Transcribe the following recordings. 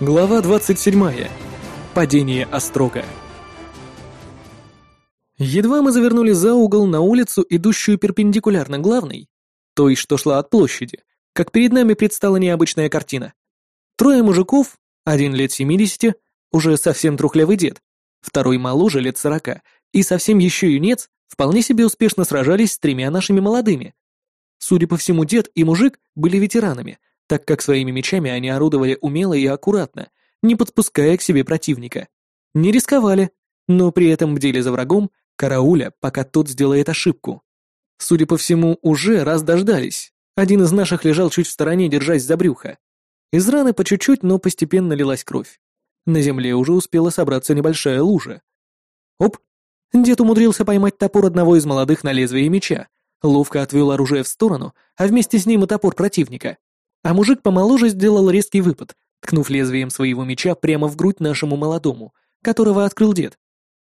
Глава 27. Падение Острока. Едва мы завернули за угол на улицу, идущую перпендикулярно главной, той, что шла от площади, как перед нами предстала необычная картина. Трое мужиков, один лет 70, уже совсем трухлявый дед, второй моложе лет 40, и совсем еще юнец, вполне себе успешно сражались с тремя нашими молодыми. Судя по всему, дед и мужик были ветеранами, так как своими мечами они орудовали умело и аккуратно, не подпуская к себе противника. Не рисковали, но при этом бдели за врагом, карауля, пока тот сделает ошибку. Судя по всему, уже раз дождались. Один из наших лежал чуть в стороне, держась за брюхо. Из раны по чуть-чуть, но постепенно лилась кровь. На земле уже успела собраться небольшая лужа. Оп! Дед умудрился поймать топор одного из молодых на лезвие меча, ловко отвел оружие в сторону, а вместе с ним и топор противника. А мужик помоложе сделал резкий выпад, ткнув лезвием своего меча прямо в грудь нашему молодому, которого открыл дед.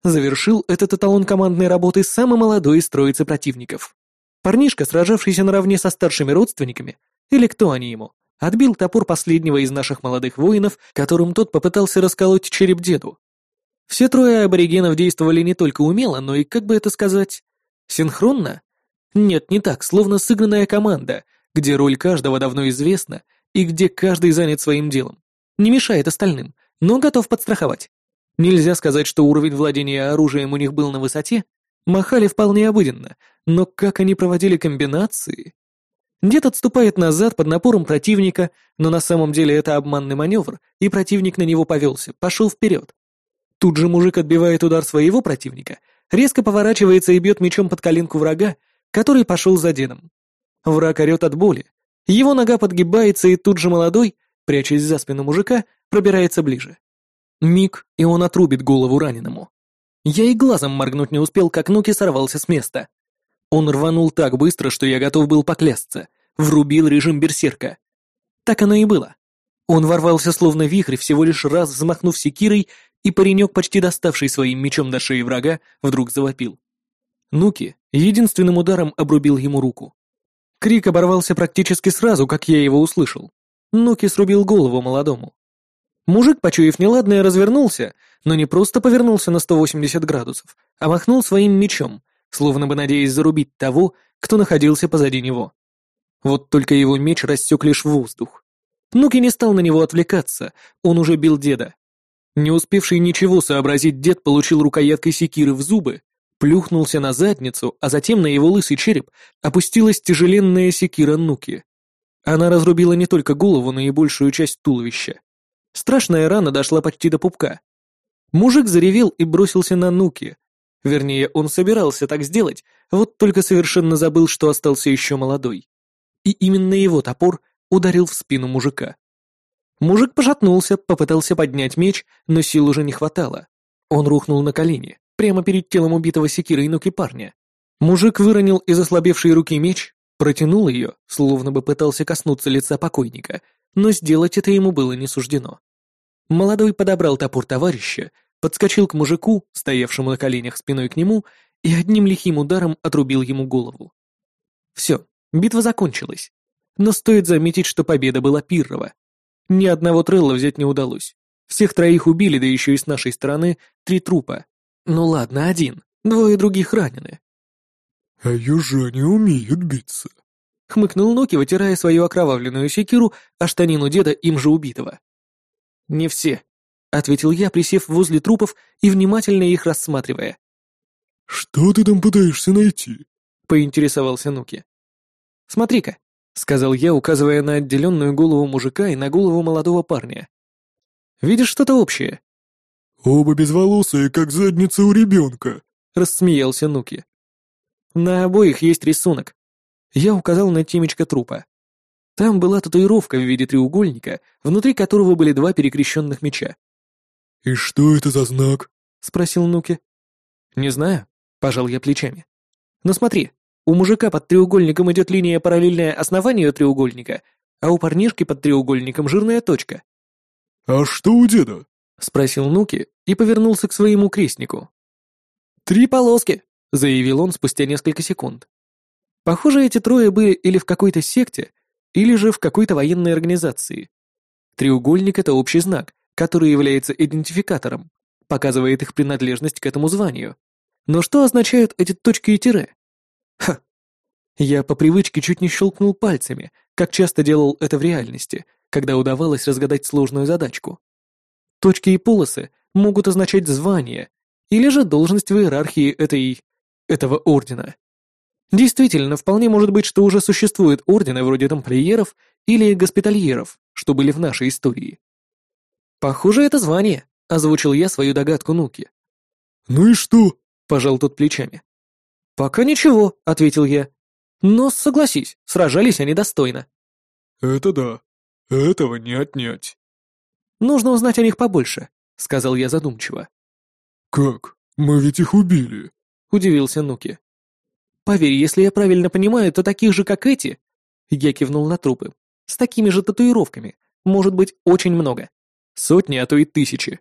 Завершил этот эталон командной работы самый молодой из троицы противников. Парнишка, сражавшийся наравне со старшими родственниками, или кто они ему, отбил топор последнего из наших молодых воинов, которым тот попытался расколоть череп деду. Все трое аборигенов действовали не только умело, но и, как бы это сказать, синхронно? Нет, не так, словно сыгранная команда, где роль каждого давно известна и где каждый занят своим делом. Не мешает остальным, но готов подстраховать. Нельзя сказать, что уровень владения оружием у них был на высоте, махали вполне обыденно, но как они проводили комбинации... Дед отступает назад под напором противника, но на самом деле это обманный маневр, и противник на него повелся, пошел вперед. Тут же мужик отбивает удар своего противника, резко поворачивается и бьет мечом под коленку врага, который пошел за дедом. Враг орет от боли. Его нога подгибается, и тут же молодой, прячась за спину мужика, пробирается ближе. Миг, и он отрубит голову раненому. Я и глазом моргнуть не успел, как Нуки сорвался с места. Он рванул так быстро, что я готов был поклясться. Врубил режим берсерка. Так оно и было. Он ворвался словно вихрь, всего лишь раз взмахнув секирой, и паренек, почти доставший своим мечом до шеи врага, вдруг завопил. Нуки единственным ударом обрубил ему руку. Крик оборвался практически сразу, как я его услышал. Нуки срубил голову молодому. Мужик, почуяв неладное, развернулся, но не просто повернулся на 180 градусов, а махнул своим мечом, словно бы надеясь зарубить того, кто находился позади него. Вот только его меч рассек лишь воздух. Нуки не стал на него отвлекаться, он уже бил деда. Не успевший ничего сообразить дед получил рукояткой секиры в зубы, плюхнулся на задницу, а затем на его лысый череп опустилась тяжеленная секира Нуки. Она разрубила не только голову, но и большую часть туловища. Страшная рана дошла почти до пупка. Мужик заревел и бросился на Нуки, Вернее, он собирался так сделать, вот только совершенно забыл, что остался еще молодой. И именно его топор ударил в спину мужика. Мужик пошатнулся, попытался поднять меч, но сил уже не хватало. Он рухнул на колени, прямо перед телом убитого секирой Нуки парня. Мужик выронил из ослабевшей руки меч, протянул ее, словно бы пытался коснуться лица покойника, но сделать это ему было не суждено. Молодой подобрал топор товарища, подскочил к мужику, стоявшему на коленях спиной к нему, и одним лихим ударом отрубил ему голову. Все, битва закончилась. Но стоит заметить, что победа была Пиррова. Ни одного трелла взять не удалось. Всех троих убили, да еще и с нашей стороны три трупа. Ну ладно, один, двое других ранены. «А южане умеют биться», — хмыкнул Ноки, вытирая свою окровавленную секиру о штанину деда им же убитого. «Не все», — ответил я, присев возле трупов и внимательно их рассматривая. «Что ты там пытаешься найти?» — поинтересовался Нуки. «Смотри-ка», — сказал я, указывая на отделенную голову мужика и на голову молодого парня. «Видишь что-то общее?» «Оба безволосые, как задница у ребенка», — рассмеялся Нуки. «На обоих есть рисунок». Я указал на темечко трупа. Там была татуировка в виде треугольника, внутри которого были два перекрещенных меча. «И что это за знак?» — спросил Нуки. «Не знаю», — пожал я плечами. «Но смотри, у мужика под треугольником идет линия параллельная основанию треугольника, а у парнишки под треугольником жирная точка». «А что у деда?» — спросил Нуки и повернулся к своему крестнику. «Три полоски», — заявил он спустя несколько секунд. Похоже, эти трое были или в какой-то секте, или же в какой-то военной организации. Треугольник — это общий знак, который является идентификатором, показывает их принадлежность к этому званию. Но что означают эти точки и тире? Ха. Я по привычке чуть не щелкнул пальцами, как часто делал это в реальности, когда удавалось разгадать сложную задачку. Точки и полосы могут означать звание или же должность в иерархии этой... этого ордена. Действительно, вполне может быть, что уже существуют ордены вроде тамплиеров или госпитальеров, что были в нашей истории. «Похоже, это звание», — озвучил я свою догадку Нуки. «Ну и что?» — пожал тот плечами. «Пока ничего», — ответил я. «Но согласись, сражались они достойно». «Это да. Этого не отнять». «Нужно узнать о них побольше», — сказал я задумчиво. «Как? Мы ведь их убили», — удивился Нуки. Поверь, если я правильно понимаю, то таких же, как эти...» Я кивнул на трупы. «С такими же татуировками. Может быть, очень много. Сотни, а то и тысячи».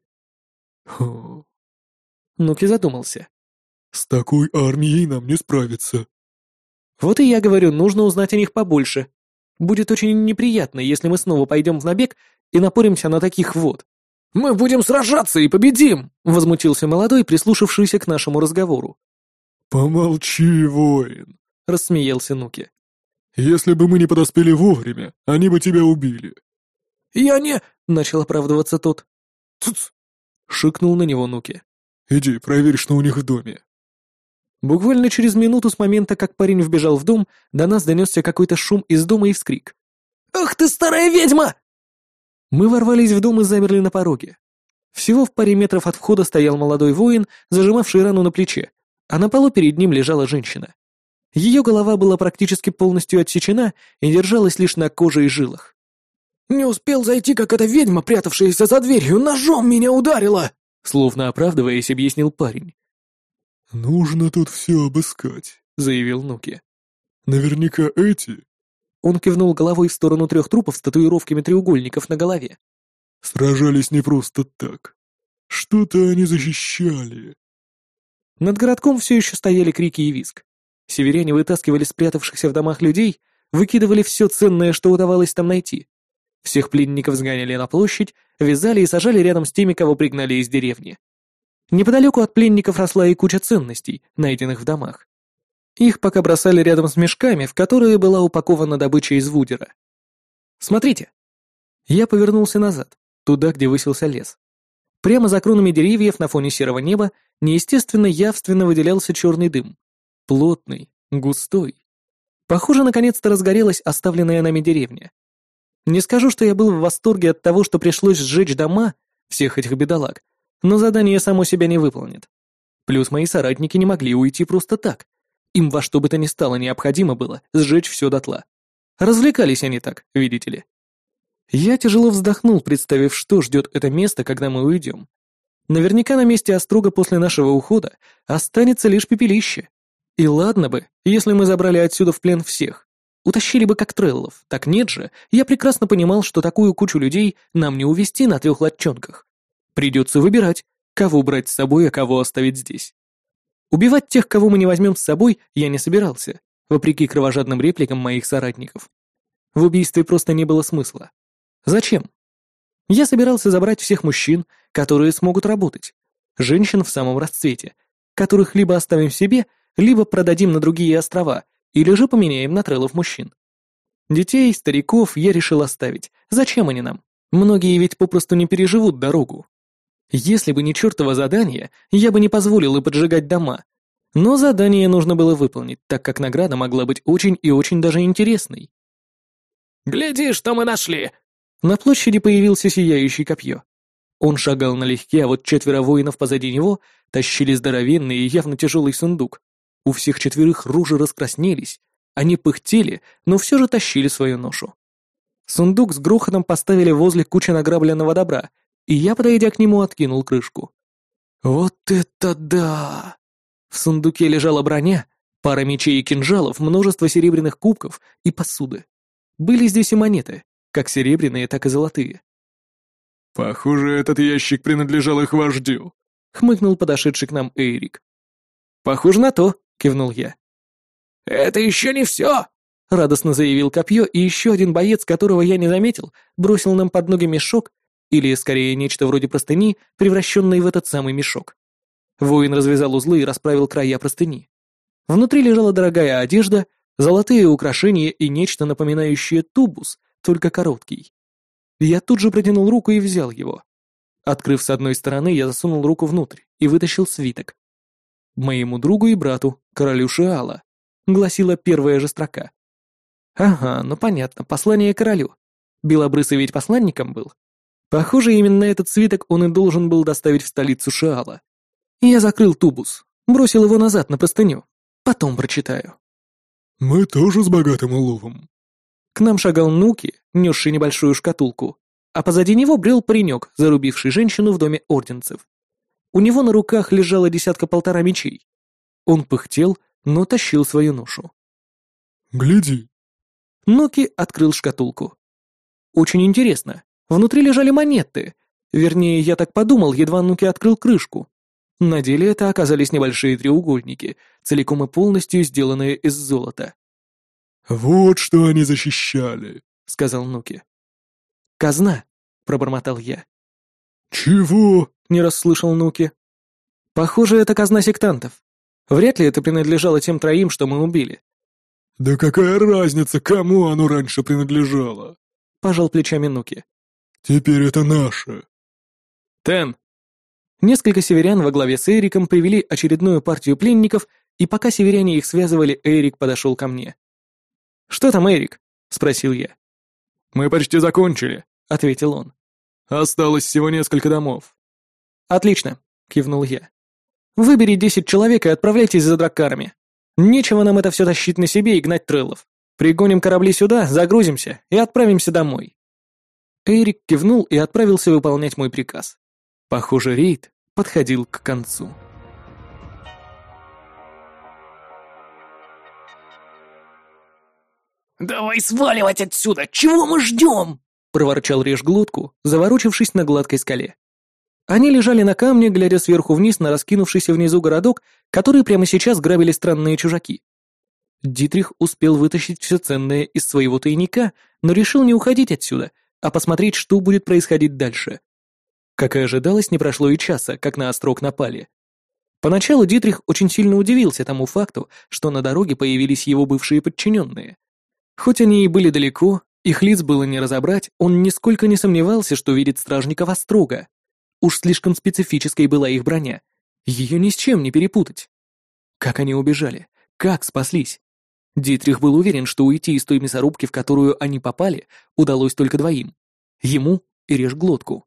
«Хо...» Нуки задумался. «С такой армией нам не справиться». «Вот и я говорю, нужно узнать о них побольше. Будет очень неприятно, если мы снова пойдем в набег и напоримся на таких вот». «Мы будем сражаться и победим!» — возмутился молодой, прислушавшийся к нашему разговору. «Помолчи, воин», — рассмеялся Нуки. «Если бы мы не подоспели вовремя, они бы тебя убили». «Я не...» — начал оправдываться тот. «Цуц!» — шикнул на него Нуки. «Иди, проверь, что у них в доме». Буквально через минуту с момента, как парень вбежал в дом, до нас донесся какой-то шум из дома и вскрик. «Ах ты, старая ведьма!» Мы ворвались в дом и замерли на пороге. Всего в паре метров от входа стоял молодой воин, зажимавший рану на плече, а на полу перед ним лежала женщина. Ее голова была практически полностью отсечена и держалась лишь на коже и жилах. «Не успел зайти, как эта ведьма, прятавшаяся за дверью, ножом меня ударила!» Словно оправдываясь, объяснил парень. «Нужно тут все обыскать», — заявил Нуки. «Наверняка эти...» Он кивнул головой в сторону трех трупов с татуировками треугольников на голове. «Сражались не просто так. Что-то они защищали. Над городком все еще стояли крики и визг. Северяне вытаскивали спрятавшихся в домах людей, выкидывали все ценное, что удавалось там найти. Всех пленников сгоняли на площадь, вязали и сажали рядом с теми, кого пригнали из деревни. Неподалеку от пленников росла и куча ценностей, найденных в домах. Их пока бросали рядом с мешками, в которые была упакована добыча из вудера. «Смотрите!» Я повернулся назад, туда, где высился лес. Прямо за кронами деревьев на фоне серого неба неестественно явственно выделялся черный дым. Плотный, густой. Похоже, наконец-то разгорелась оставленная нами деревня. Не скажу, что я был в восторге от того, что пришлось сжечь дома всех этих бедолаг, но задание само себя не выполнит. Плюс мои соратники не могли уйти просто так. Им во что бы то ни стало необходимо было сжечь все дотла. Развлекались они так, видите ли. Я тяжело вздохнул, представив, что ждет это место, когда мы уйдем. Наверняка на месте Острога после нашего ухода останется лишь пепелище. И ладно бы, если мы забрали отсюда в плен всех. Утащили бы как треллов, так нет же, я прекрасно понимал, что такую кучу людей нам не увести на трех латчонках. Придется выбирать, кого брать с собой, а кого оставить здесь. Убивать тех, кого мы не возьмем с собой, я не собирался, вопреки кровожадным репликам моих соратников. В убийстве просто не было смысла. Зачем? Я собирался забрать всех мужчин, которые смогут работать, женщин в самом расцвете, которых либо оставим себе, либо продадим на другие острова, или же поменяем на треллов мужчин. Детей, стариков я решил оставить. Зачем они нам? Многие ведь попросту не переживут дорогу. Если бы не чертово задание, я бы не позволил и поджигать дома. Но задание нужно было выполнить, так как награда могла быть очень и очень даже интересной. «Гляди, что мы нашли!» На площади появился сияющий копье. Он шагал налегке, а вот четверо воинов позади него тащили здоровенный и явно тяжелый сундук. У всех четверых ружи раскраснелись, они пыхтели, но все же тащили свою ношу. Сундук с грохотом поставили возле кучи награбленного добра, и я, подойдя к нему, откинул крышку. Вот это да! В сундуке лежала броня, пара мечей и кинжалов, множество серебряных кубков и посуды. Были здесь и монеты, как серебряные, так и золотые. «Похоже, этот ящик принадлежал их вождю», — хмыкнул подошедший к нам Эйрик. «Похоже на то», — кивнул я. «Это еще не все!» — радостно заявил копье, и еще один боец, которого я не заметил, бросил нам под ноги мешок, или, скорее, нечто вроде простыни, превращенной в этот самый мешок. Воин развязал узлы и расправил края простыни. Внутри лежала дорогая одежда, золотые украшения и нечто напоминающее тубус, только короткий. Я тут же протянул руку и взял его. Открыв с одной стороны, я засунул руку внутрь и вытащил свиток. «Моему другу и брату, королю Шиала», — гласила первая же строка. «Ага, ну понятно, послание королю. Белобрысый ведь посланником был. Похоже, именно этот свиток он и должен был доставить в столицу Шиала. Я закрыл тубус, бросил его назад на простыню. Потом прочитаю. «Мы тоже с богатым уловом». К нам шагал Нуки, несший небольшую шкатулку, а позади него брел паренек, зарубивший женщину в доме орденцев. У него на руках лежала десятка-полтора мечей. Он пыхтел, но тащил свою ношу. «Гляди». Нуки открыл шкатулку. Очень интересно. Внутри лежали монеты. Вернее, я так подумал, едва Нуки открыл крышку. На деле это оказались небольшие треугольники, целиком и полностью сделанные из золота. «Вот что они защищали», — сказал Нуки. «Казна», — пробормотал я. «Чего?» — не расслышал Нуки. «Похоже, это казна сектантов. Вряд ли это принадлежало тем троим, что мы убили». «Да какая разница, кому оно раньше принадлежало?» — пожал плечами Нуки. «Теперь это наше». «Тен, Несколько северян во главе с Эриком привели очередную партию пленников, и пока северяне их связывали, Эрик подошел ко мне. «Что там, Эрик?» — спросил я. «Мы почти закончили», — ответил он. «Осталось всего несколько домов». «Отлично», — кивнул я. «Выбери десять человек и отправляйтесь за драккарами. Нечего нам это все тащить на себе и гнать треллов. Пригоним корабли сюда, загрузимся и отправимся домой». Эрик кивнул и отправился выполнять мой приказ. Похоже, рейд подходил к концу. «Давай сваливать отсюда! Чего мы ждем?» — проворчал Режглотку, заворочившись на гладкой скале. Они лежали на камне, глядя сверху вниз на раскинувшийся внизу городок, который прямо сейчас грабили странные чужаки. Дитрих успел вытащить все ценное из своего тайника, но решил не уходить отсюда, а посмотреть, что будет происходить дальше. Как и ожидалось, не прошло и часа, как на острог напали. Поначалу Дитрих очень сильно удивился тому факту, что на дороге появились его бывшие подчиненные. Хоть они и были далеко, их лиц было не разобрать, он нисколько не сомневался, что видит стражников острога. Уж слишком специфической была их броня. Ее ни с чем не перепутать. Как они убежали? Как спаслись? Дитрих был уверен, что уйти из той мясорубки, в которую они попали, удалось только двоим. Ему и режь глотку.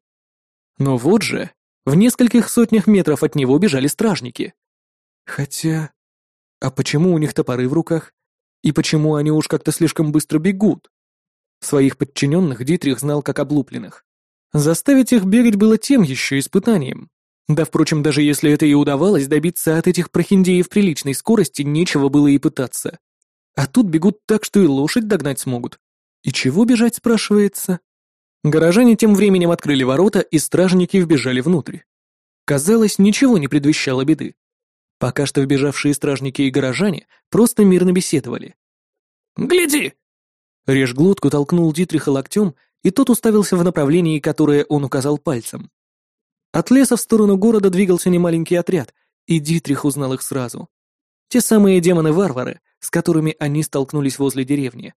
Но вот же, в нескольких сотнях метров от него бежали стражники. Хотя... А почему у них топоры в руках? И почему они уж как-то слишком быстро бегут? Своих подчиненных Дитрих знал как облупленных. Заставить их бегать было тем еще испытанием. Да, впрочем, даже если это и удавалось, добиться от этих прохиндеев приличной скорости нечего было и пытаться. А тут бегут так, что и лошадь догнать смогут. И чего бежать, спрашивается? Горожане тем временем открыли ворота, и стражники вбежали внутрь. Казалось, ничего не предвещало беды. Пока что вбежавшие стражники и горожане просто мирно беседовали. «Гляди!» Режь глотку толкнул Дитриха локтем, и тот уставился в направлении, которое он указал пальцем. От леса в сторону города двигался немаленький отряд, и Дитрих узнал их сразу. Те самые демоны-варвары, с которыми они столкнулись возле деревни.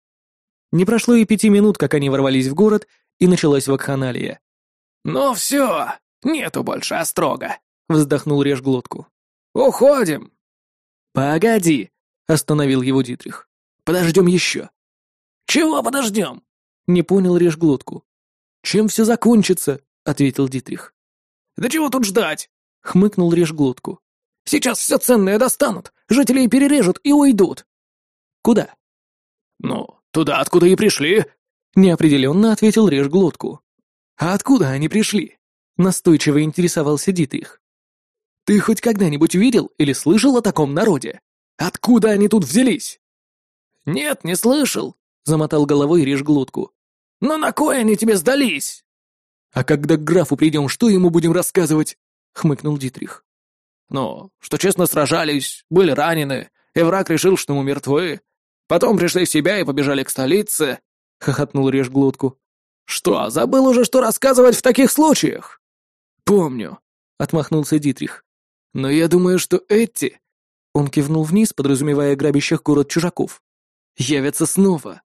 Не прошло и пяти минут, как они ворвались в город и началась вакханалия. «Ну все, нету больше острога», — вздохнул Режь глотку. «Уходим». «Погоди», — остановил его Дитрих. «Подождем еще». «Чего подождем?» — не понял Режь глотку. «Чем все закончится?» — ответил Дитрих. «Да чего тут ждать?» — хмыкнул Режь глотку. «Сейчас все ценное достанут, жителей перережут и уйдут». «Куда?» «Ну, туда, откуда и пришли», Неопределенно ответил режь глотку. «А откуда они пришли?» Настойчиво интересовался Дитрих. «Ты хоть когда-нибудь видел или слышал о таком народе? Откуда они тут взялись?» «Нет, не слышал», — замотал головой режь глотку. «Но на кой они тебе сдались?» «А когда к графу придем, что ему будем рассказывать?» — хмыкнул Дитрих. «Ну, что честно сражались, были ранены, и враг решил, что мы мертвы. Потом пришли в себя и побежали к столице, хохотнул режь глотку. Что, забыл уже, что рассказывать в таких случаях?» «Помню», — отмахнулся Дитрих. «Но я думаю, что эти...» Он кивнул вниз, подразумевая грабящих город чужаков. «Явятся снова».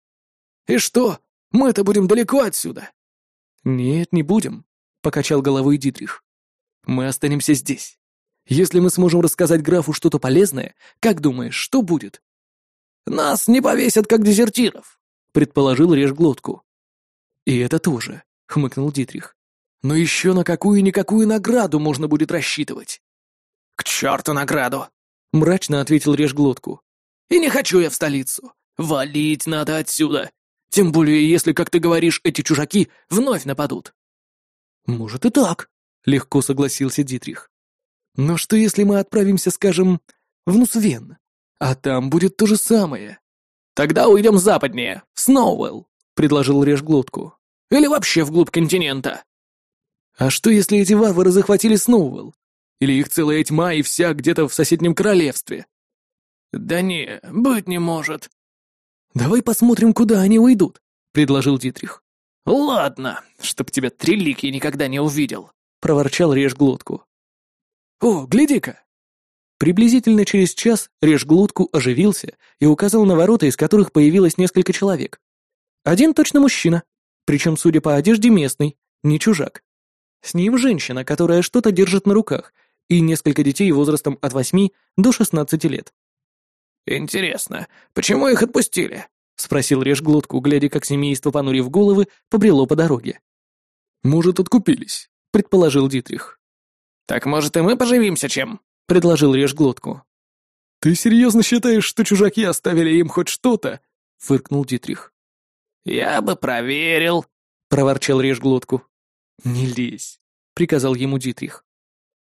«И что? Мы-то будем далеко отсюда». «Нет, не будем», — покачал головой Дитрих. «Мы останемся здесь. Если мы сможем рассказать графу что-то полезное, как думаешь, что будет?» «Нас не повесят, как дезертиров», — предположил Режглотку. «И это тоже», — хмыкнул Дитрих. «Но еще на какую-никакую награду можно будет рассчитывать». «К черту награду!» — мрачно ответил Режглотку. «И не хочу я в столицу. Валить надо отсюда. Тем более, если, как ты говоришь, эти чужаки вновь нападут». «Может и так», — легко согласился Дитрих. «Но что, если мы отправимся, скажем, в Нусвен, а там будет то же самое?» «Тогда уйдем западнее, в Сноуэлл», — предложил Режглотку. «Или вообще вглубь континента». «А что, если эти варвары захватили Сноуэлл? Или их целая тьма и вся где-то в соседнем королевстве?» «Да не, быть не может», «Давай посмотрим, куда они уйдут», — предложил Дитрих. «Ладно, чтоб тебя трилик я никогда не увидел», — проворчал Режглотку. «О, гляди-ка!» Приблизительно через час Режглотку оживился и указал на ворота, из которых появилось несколько человек. Один точно мужчина, причем, судя по одежде, местный, не чужак. С ним женщина, которая что-то держит на руках, и несколько детей возрастом от восьми до шестнадцати лет. «Интересно, почему их отпустили?» — спросил Режглотку, глядя, как семейство, понурив головы, побрело по дороге. «Может, откупились», — предположил Дитрих. «Так, может, и мы поживимся чем?» — предложил Режглотку. «Ты серьезно считаешь, что чужаки оставили им хоть что-то?» — фыркнул Дитрих. «Я бы проверил», — проворчал Режглотку. «Не лезь», — приказал ему Дитрих.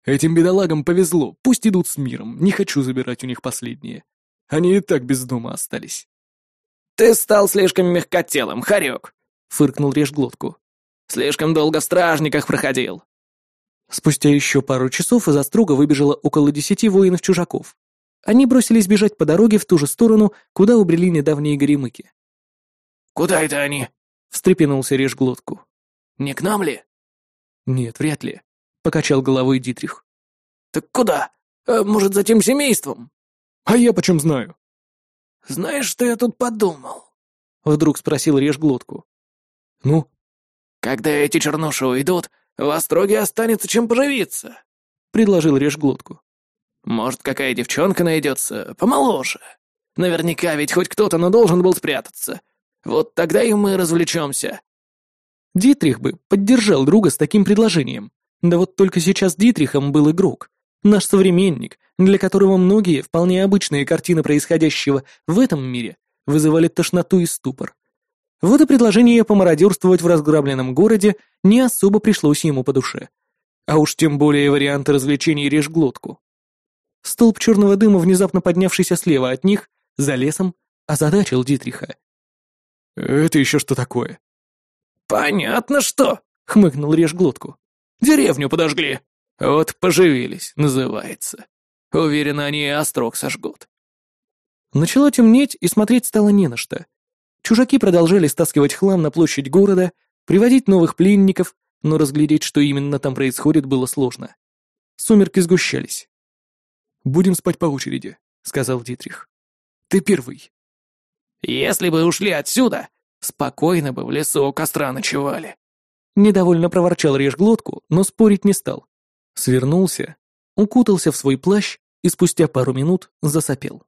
«Этим бедолагам повезло, пусть идут с миром, не хочу забирать у них последнее. Они и так без дома остались. «Ты стал слишком мягкотелым, хорек», — фыркнул Режглотку. «Слишком долго в стражниках проходил». Спустя еще пару часов из Острога выбежало около десяти воинов-чужаков. Они бросились бежать по дороге в ту же сторону, куда убрели недавние горемыки. «Куда это они?» — встрепенулся Режглотку. «Не к нам ли?» «Нет, вряд ли», — покачал головой Дитрих. «Так куда? А, может, за тем семейством?» «А я почем знаю?» «Знаешь, что я тут подумал?» Вдруг спросил Режглотку. «Ну?» «Когда эти чернуши уйдут, в Остроге останется чем поживиться», — предложил Режглотку. «Может, какая девчонка найдется, помоложе. Наверняка ведь хоть кто-то, но должен был спрятаться. Вот тогда и мы развлечемся». Дитрих бы поддержал друга с таким предложением. Да вот только сейчас Дитрихом был игрок, Наш современник, для которого многие вполне обычные картины происходящего в этом мире вызывали тошноту и ступор. Вот и предложение помародерствовать в разграбленном городе не особо пришлось ему по душе. А уж тем более варианты развлечений режь глотку. Столб черного дыма, внезапно поднявшийся слева от них, за лесом, озадачил Дитриха. «Это еще что такое?» «Понятно что», — хмыкнул режь глотку. «Деревню подожгли». Вот поживились, называется. Уверен, они и острог сожгут. Начало темнеть, и смотреть стало не на что. Чужаки продолжали стаскивать хлам на площадь города, приводить новых пленников, но разглядеть, что именно там происходит, было сложно. Сумерки сгущались. «Будем спать по очереди», — сказал Дитрих. «Ты первый». «Если бы ушли отсюда, спокойно бы в лесу у костра ночевали». Недовольно проворчал режь глотку, но спорить не стал. Свернулся, укутался в свой плащ и спустя пару минут засопел.